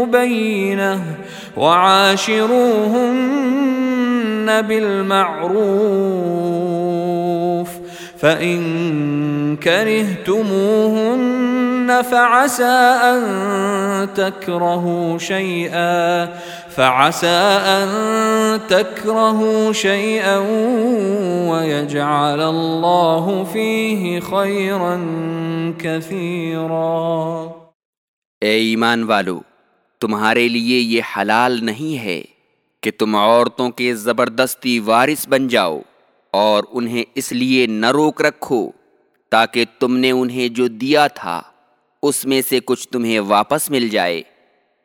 مبينة وعاشروهن بالمعروف فإن كرهتموهن فعسى أن تكرهوا شيئا فعسى أن تكرهوا شيئا ويجعل الله فيه خيرا كثيرا اے ایمان والو تمہارے لیے یہ حلال نہیں ہے کہ تم عورتوں کے زبردستی وارث بن جاؤ اور انہیں اس لیے نہ روک رکھو تاکہ تم نے انہیں جو دیا تھا اس میں سے کچھ تمہیں واپس مل جائے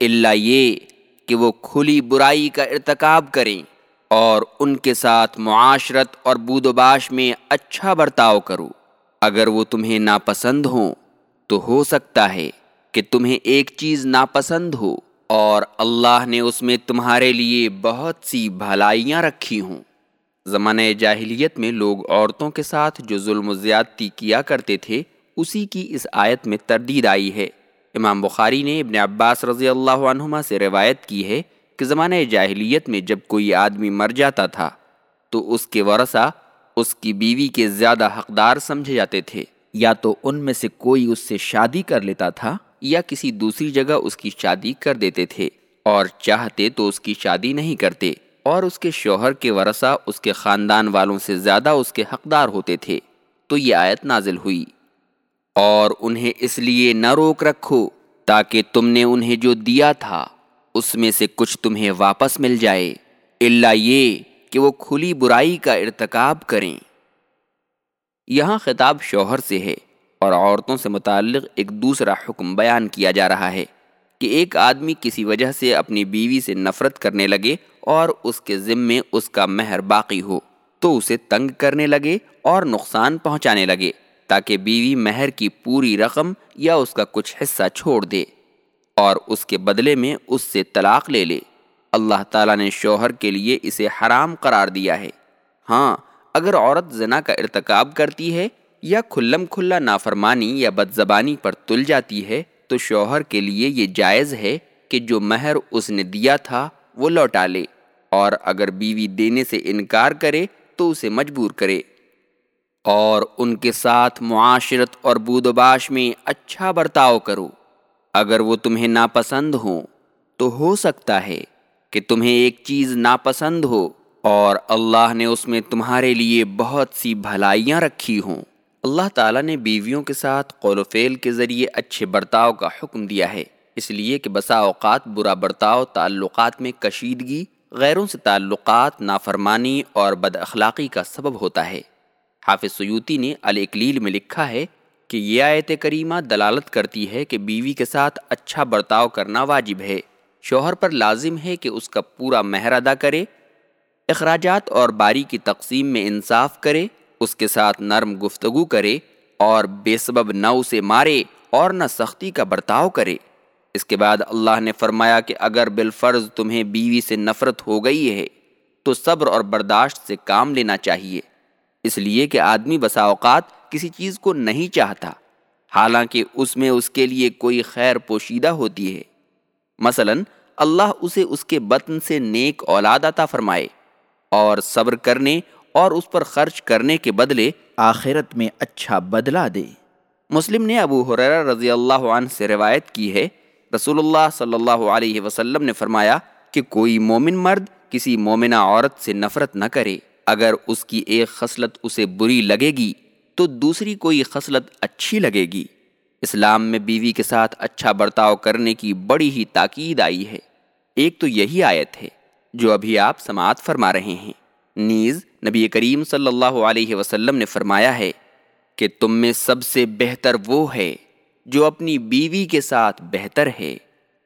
اللہ یہ کہ وہ کھلی برائی کا ارتکاب کریں اور ان کے ساتھ معاشرت اور بود و باش میں اچھا برتاؤ کرو۔ اگر وہ تمہیں ناپسند ہوں تو ہو سکتا ہے کہ تمہیں ایک چیز ناپسند ہو۔ اور اللہ نے اس میں تمہارے لیے بہت سی بھلائیاں رکھی ہوں۔ زمانہ جاہلیت میں لوگ عورتوں کے ساتھ جو ظلم و زیادتی کیا کرتے تھے، اسی کی اس آیت میں تردید آئی ہے۔ امام بخاری نے ابن عباس رضی اللہ عنہما سے روایت کی ہے کہ زمانہ جاہلیت میں جب کوئی آدمی مر جاتا تھا، تو اس کے ورثہ اس کی بیوی کے زیادہ حقدار سمجھے جاتے تھے۔ یا تو ان میں سے کوئی اس سے شادی کر لیتا تھا یا کسی دوسری جگہ اس کی شادی کر دیتے تھے اور چاہتے تو اس کی شادی نہیں کرتے اور اس کے شوہر کے ورثہ، اس کے خاندان والوں سے زیادہ اس کے حقدار ہوتے تھے۔ تو یہ آیت نازل ہوئی۔ اور انہیں اس لیے نہ روک رکھو تاکہ تم نے انہیں جو دیا تھا، اس میں سے کچھ تمہیں واپس مل جائے۔ اللہ یہ کہ وہ کھلی برائی کا ارتکاب کریں۔ یہاں خطاب شوہر سے ہے۔ اور عورتوں سے متعلق ایک دوسرا حکم بیان کیا جا رہا ہے کہ ایک آدمی کسی وجہ سے اپنی بیوی سے نفرت کرنے لگے اور اس کے ذمے اس کا مہر باقی ہو، تو اسے تنگ کرنے لگے اور نقصان پہنچانے لگے تاکہ بیوی مہر کی پوری رقم یا اس کا کچھ حصہ چھوڑ دے اور اس کے بدلے میں اس سے طلاق لے لے۔ اللہ تعالیٰ نے شوہر کے لیے اسے حرام قرار دیا ہے۔ ہاں اگر عورت زنا کا ارتکاب کرتی ہے یا کھلم کھلا نافرمانی یا بد زبانی پر تل جاتی ہے، تو شوہر کے لیے یہ جائز ہے کہ جو مہر اس نے دیا تھا، وہ لوٹا لے۔ اور اگر بیوی دینے سے انکار کرے، تو اسے مجبور کرے۔ اور ان کے ساتھ معاشرت اور بود و باش میں اچھا برتاؤ کرو۔ اگر وہ تمہیں ناپسند ہوں، تو ہو سکتا ہے کہ تمہیں ایک چیز ناپسند ہو اور اللہ نے اس میں تمہارے لیے بہت سی بھلائیاں رکھی ہوں۔ اللہ تعالیٰ نے بیویوں کے ساتھ قول و فعل کے ذریعے اچھے برتاؤ کا حکم دیا ہے۔ اس لیے کہ بسا اوقات برا برتاؤ تعلقات میں کشیدگی، غیروں سے تعلقات نافرمانی اور بد اخلاقی کا سبب ہوتا ہے۔ حافظ سیوتی نے الاقلیل میں لکھا ہے کہ یہ آیت کریمہ دلالت کرتی ہے کہ بیوی کے ساتھ اچھا برتاؤ کرنا واجب ہے۔ شوہر پر لازم ہے کہ اس کا پورا مہر ادا کرے، اخراجات اور باری کی تقسیم میں انصاف کرے۔ اس کے ساتھ نرم گفتگو کرے اور بے سبب نہ اسے مارے اور نہ سختی کا برتاؤ کرے۔ اس کے بعد اللہ نے فرمایا کہ اگر بالفرض تمہیں بیوی سے نفرت ہو گئی ہے، تو صبر اور برداشت سے کام لینا چاہیے۔ اس لیے کہ آدمی بسا اوقات کسی چیز کو نہیں چاہتا، حالانکہ اس میں اس کے لیے کوئی خیر پوشیدہ ہوتی ہے۔ مثلا، اللہ اسے اس کے بطن سے نیک اولاد عطا فرمائے اور صبر کرنے اور اس پر خرچ کرنے کے بدلے آخرت میں اچھا بدلہ دے۔ مسلم نے ابو حریر رضی اللہ عنہ سے روایت کی ہے۔ رسول اللہ صلی اللہ علیہ وسلم نے فرمایا کہ کوئی مومن مرد کسی مومنہ عورت سے نفرت نہ کرے۔ اگر اس کی ایک خصلت اسے بری لگے گی، تو دوسری کوئی خصلت اچھی لگے گی۔ اسلام میں بیوی کے ساتھ اچھا برتاؤ کرنے کی بڑی ہی تاکید آئی ہے۔ ایک تو یہی آیت ہے جو ابھی آپ سماعت فرما رہے ہیں۔ نیز نبی کریم صلی اللہ علیہ وسلم نے فرمایا ہے کہ تم میں سب سے بہتر وہ ہے جو اپنی بیوی کے ساتھ بہتر ہے،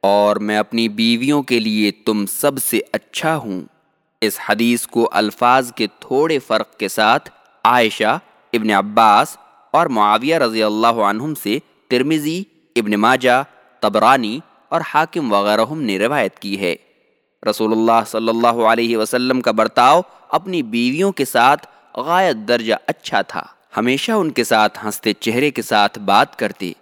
اور میں اپنی بیویوں کے لیے تم سب سے اچھا ہوں۔ اس حدیث کو الفاظ کے تھوڑے فرق کے ساتھ عائشہ، ابن عباس اور معاویہ رضی اللہ عنہم سے ترمیزی ابن ماجہ تبرانی اور حاکم وغیرہ نے روایت کی ہے۔ رسول اللہ صلی اللہ علیہ وسلم کا برتاؤ اپنی بیویوں کے ساتھ غایت درجہ اچھا تھا۔ ہمیشہ ان کے ساتھ ہنستے چہرے کے ساتھ بات کرتے،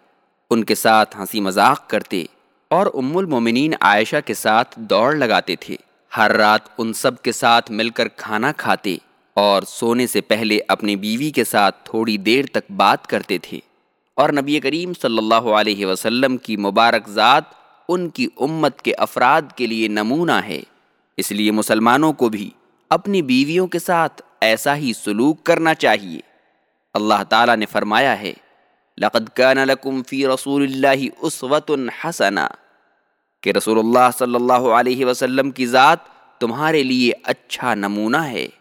ان کے ساتھ ہنسی مذاق کرتے اور ام المومنین عائشہ کے ساتھ دوڑ لگاتے تھے۔ ہر رات ان سب کے ساتھ مل کر کھانا کھاتے اور سونے سے پہلے اپنی بیوی کے ساتھ تھوڑی دیر تک بات کرتے تھے۔ اور نبی کریم صلی اللہ علیہ وسلم کی مبارک ذات ان کی امت کے افراد کے لیے نمونہ ہے۔ اس لیے مسلمانوں کو بھی اپنی بیویوں کے ساتھ ایسا ہی سلوک کرنا چاہیے۔ اللہ تعالیٰ نے فرمایا ہے، لقد كان لكم في رسول اللہ اسوت حسنا کہ رسول اللہ صلی اللہ علیہ وسلم کی ذات تمہارے لیے اچھا نمونہ ہے۔